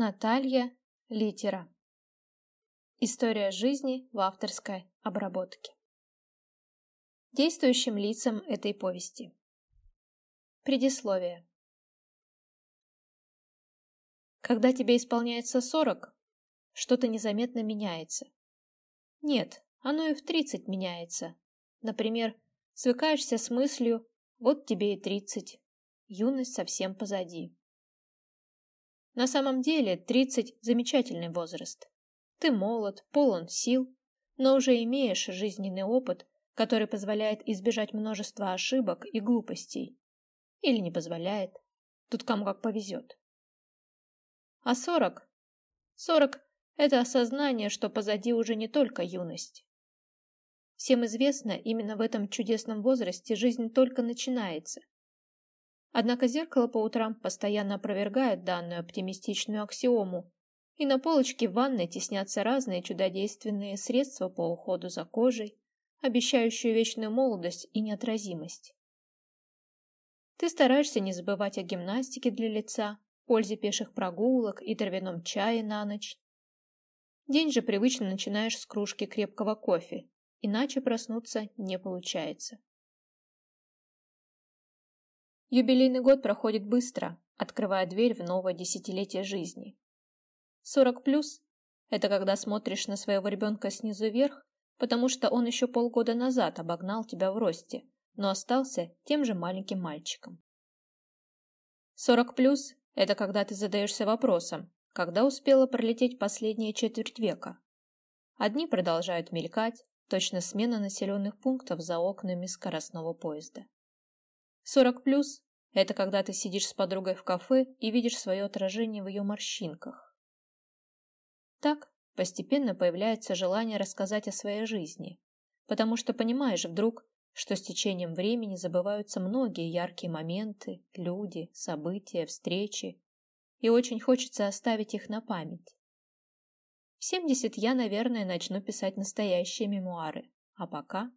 Наталья Литера. История жизни в авторской обработке. Действующим лицам этой повести. Предисловие. Когда тебе исполняется сорок, что-то незаметно меняется. Нет, оно и в тридцать меняется. Например, свыкаешься с мыслью «вот тебе и тридцать, юность совсем позади». На самом деле 30 – замечательный возраст. Ты молод, полон сил, но уже имеешь жизненный опыт, который позволяет избежать множества ошибок и глупостей. Или не позволяет. Тут кому как повезет. А 40? 40 – это осознание, что позади уже не только юность. Всем известно, именно в этом чудесном возрасте жизнь только начинается – Однако зеркало по утрам постоянно опровергает данную оптимистичную аксиому, и на полочке в ванной теснятся разные чудодейственные средства по уходу за кожей, обещающие вечную молодость и неотразимость. Ты стараешься не забывать о гимнастике для лица, пользе пеших прогулок и травяном чае на ночь. День же привычно начинаешь с кружки крепкого кофе, иначе проснуться не получается. Юбилейный год проходит быстро, открывая дверь в новое десятилетие жизни. 40 плюс – это когда смотришь на своего ребенка снизу вверх, потому что он еще полгода назад обогнал тебя в росте, но остался тем же маленьким мальчиком. 40 плюс – это когда ты задаешься вопросом, когда успела пролететь последняя четверть века. Одни продолжают мелькать, точно смена населенных пунктов за окнами скоростного поезда. 40 плюс – это когда ты сидишь с подругой в кафе и видишь свое отражение в ее морщинках. Так постепенно появляется желание рассказать о своей жизни, потому что понимаешь вдруг, что с течением времени забываются многие яркие моменты, люди, события, встречи, и очень хочется оставить их на память. В 70 я, наверное, начну писать настоящие мемуары, а пока